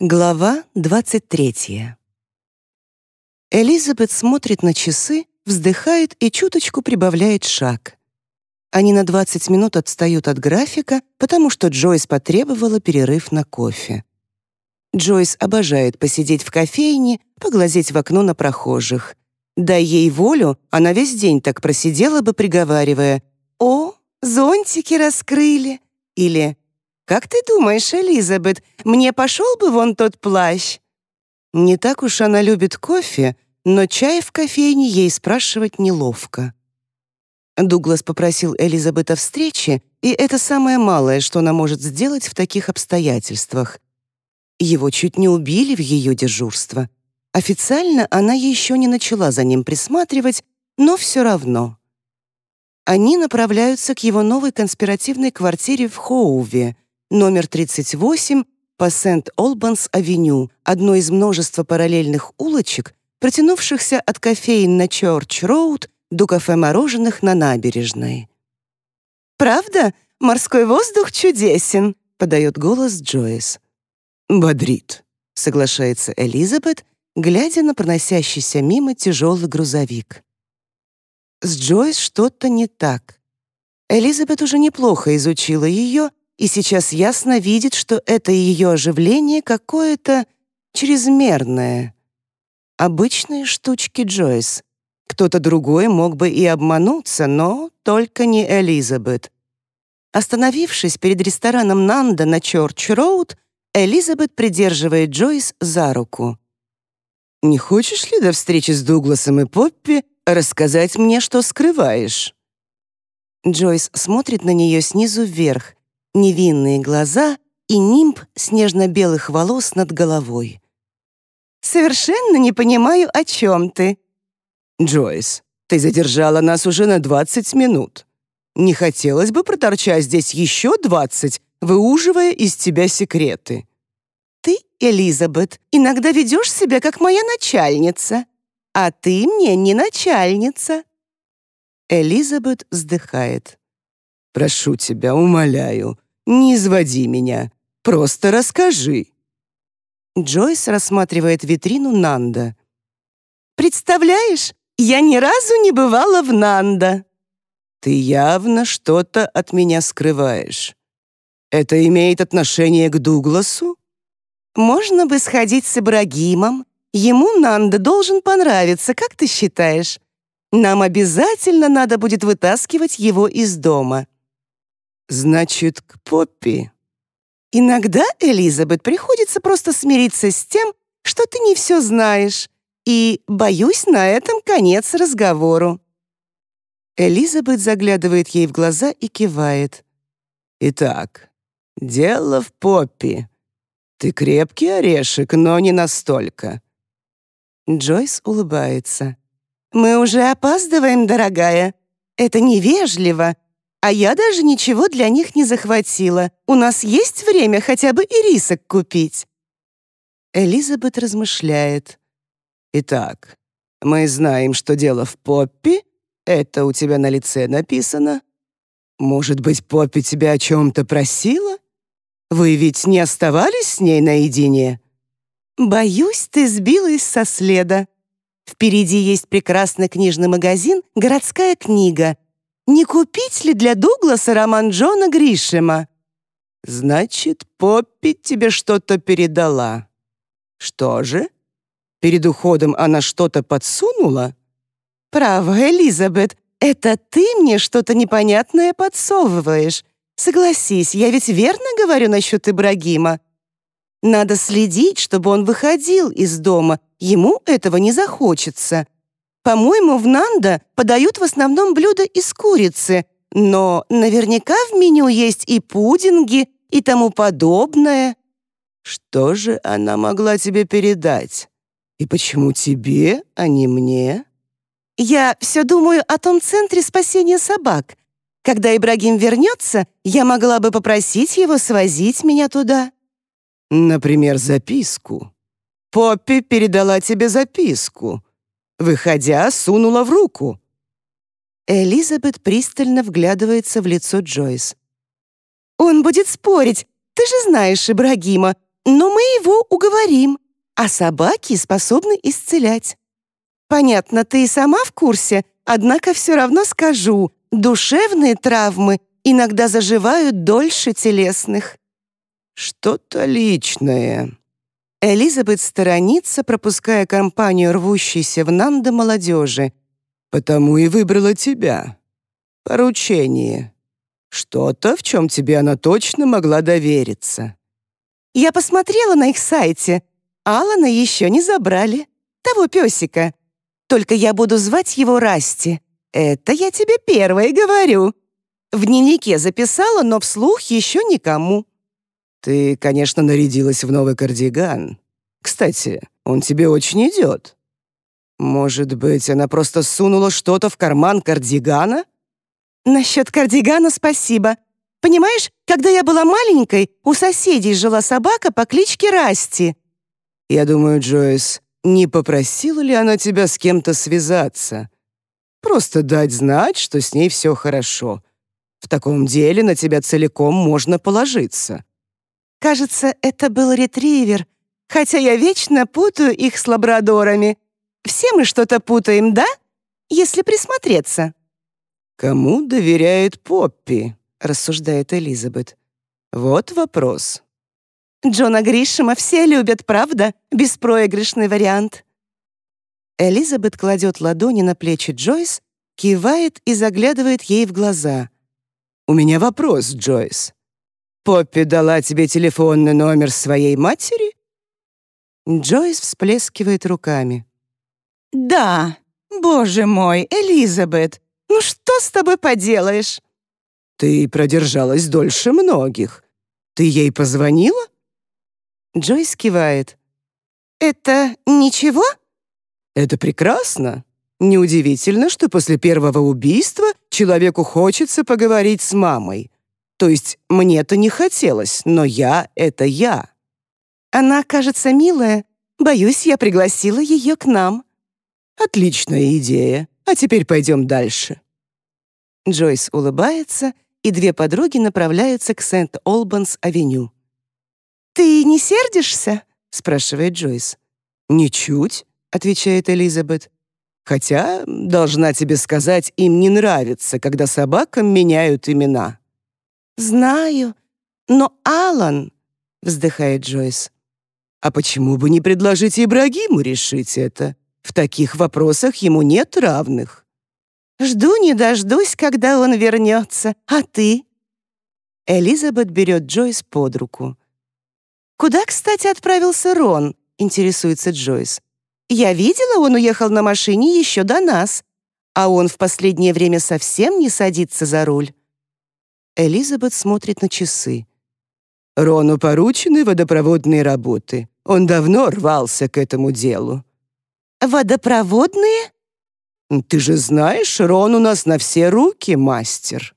Глава 23. Элизабет смотрит на часы, вздыхает и чуточку прибавляет шаг. Они на 20 минут отстают от графика, потому что Джойс потребовала перерыв на кофе. Джойс обожает посидеть в кофейне, поглазеть в окно на прохожих. Дай ей волю, она весь день так просидела бы, приговаривая «О, зонтики раскрыли!» или «Как ты думаешь, Элизабет, мне пошел бы вон тот плащ?» Не так уж она любит кофе, но чай в кофейне ей спрашивать неловко. Дуглас попросил Элизабет о встрече, и это самое малое, что она может сделать в таких обстоятельствах. Его чуть не убили в ее дежурство. Официально она еще не начала за ним присматривать, но все равно. Они направляются к его новой конспиративной квартире в Хоуве — номер 38 по Сент-Олбанс-авеню, одной из множества параллельных улочек, протянувшихся от кофеин на Чорч-Роуд до кафе-мороженых на набережной. «Правда? Морской воздух чудесен», — подает голос Джойс. «Бодрит», — соглашается Элизабет, глядя на проносящийся мимо тяжелый грузовик. С Джойс что-то не так. Элизабет уже неплохо изучила ее и сейчас ясно видит, что это ее оживление какое-то чрезмерное. Обычные штучки Джойс. Кто-то другой мог бы и обмануться, но только не Элизабет. Остановившись перед рестораном Нанда на Чорч-Роуд, Элизабет придерживает Джойс за руку. «Не хочешь ли до встречи с Дугласом и Поппи рассказать мне, что скрываешь?» Джойс смотрит на нее снизу вверх, невинные глаза и нимб снежно-белых волос над головой. «Совершенно не понимаю, о чем ты». «Джойс, ты задержала нас уже на 20 минут. Не хотелось бы проторчать здесь еще 20, выуживая из тебя секреты». «Ты, Элизабет, иногда ведешь себя как моя начальница, а ты мне не начальница». Элизабет вздыхает. «Прошу тебя, умоляю, не изводи меня. Просто расскажи». Джойс рассматривает витрину Нанда. «Представляешь, я ни разу не бывала в Нанда». «Ты явно что-то от меня скрываешь. Это имеет отношение к Дугласу?» «Можно бы сходить с Ибрагимом. Ему Нанда должен понравиться, как ты считаешь? Нам обязательно надо будет вытаскивать его из дома». Значит, к Поппи. Иногда, Элизабет, приходится просто смириться с тем, что ты не все знаешь, и, боюсь, на этом конец разговору. Элизабет заглядывает ей в глаза и кивает. «Итак, дело в Поппи. Ты крепкий орешек, но не настолько». Джойс улыбается. «Мы уже опаздываем, дорогая. Это невежливо, а я даже ничего для них не захватила. У нас есть время хотя бы и рисок купить?» Элизабет размышляет. «Итак, мы знаем, что дело в Поппи. Это у тебя на лице написано. Может быть, Поппи тебя о чем-то просила? Вы ведь не оставались с ней наедине?» «Боюсь, ты сбилась со следа. Впереди есть прекрасный книжный магазин «Городская книга», не купить ли для Дугласа роман Джона Гришема?» «Значит, Поппи тебе что-то передала. Что же? Перед уходом она что-то подсунула?» «Право, Элизабет, это ты мне что-то непонятное подсовываешь. Согласись, я ведь верно говорю насчет Ибрагима? Надо следить, чтобы он выходил из дома, ему этого не захочется. По-моему, в Нанда подают в основном блюда из курицы, но наверняка в меню есть и пудинги, и тому подобное». «Что же она могла тебе передать? И почему тебе, а не мне?» «Я все думаю о том центре спасения собак. Когда Ибрагим вернется, я могла бы попросить его свозить меня туда». «Например, записку. Поппи передала тебе записку. Выходя, сунула в руку. Элизабет пристально вглядывается в лицо Джойс. «Он будет спорить. Ты же знаешь Ибрагима. но мы его уговорим, а собаки способны исцелять. Понятно, ты и сама в курсе, однако все равно скажу, душевные травмы иногда заживают дольше телесных. Что-то личное. Элизабет сторонится, пропуская компанию рвущейся в Нанда молодежи. Потому и выбрала тебя. Поручение. Что-то, в чем тебе она точно могла довериться. Я посмотрела на их сайте. Алана еще не забрали. Того песика. Только я буду звать его Расти. Это я тебе первой говорю. В дневнике записала, но вслух еще никому. Ты, конечно, нарядилась в новый кардиган. Кстати, он тебе очень идет. Может быть, она просто сунула что-то в карман кардигана? Насчет кардигана спасибо. Понимаешь, когда я была маленькой, у соседей жила собака по кличке Расти. Я думаю, Джойс, не попросила ли она тебя с кем-то связаться? Просто дать знать, что с ней все хорошо. В таком деле на тебя целиком можно положиться. Кажется, это был ретривер, хотя я вечно путаю их с лабрадорами. Все мы что-то путаем, да? Если присмотреться. «Кому доверяет Поппи?» — рассуждает Элизабет. «Вот вопрос». Джона Гришема все любят, правда? Беспроигрышный вариант. Элизабет кладет ладони на плечи Джойс, кивает и заглядывает ей в глаза. «У меня вопрос, Джойс. Поппи дала тебе телефонный номер своей матери?» Джойс всплескивает руками. «Да, боже мой, Элизабет, ну что с тобой поделаешь?» «Ты продержалась дольше многих. Ты ей позвонила?» Джойс кивает. «Это ничего?» «Это прекрасно. Неудивительно, что после первого убийства человеку хочется поговорить с мамой. То есть мне-то не хотелось, но я — это я». «Она, кажется, милая. Боюсь, я пригласила ее к нам». «Отличная идея. А теперь пойдем дальше». Джойс улыбается, и две подруги направляются к Сент-Олбанс-авеню. «Ты не сердишься?» — спрашивает Джойс. «Ничуть», — отвечает Элизабет. «Хотя, должна тебе сказать, им не нравится, когда собакам меняют имена». «Знаю, но Алан...» — вздыхает Джойс. «А почему бы не предложить Ибрагиму решить это? В таких вопросах ему нет равных». «Жду не дождусь, когда он вернется. А ты?» Элизабет берет Джойс под руку. «Куда, кстати, отправился Рон?» — интересуется Джойс. «Я видела, он уехал на машине еще до нас, а он в последнее время совсем не садится за руль». Элизабет смотрит на часы. «Рону поручены водопроводные работы. Он давно рвался к этому делу». «Водопроводные?» «Ты же знаешь, Рон у нас на все руки мастер».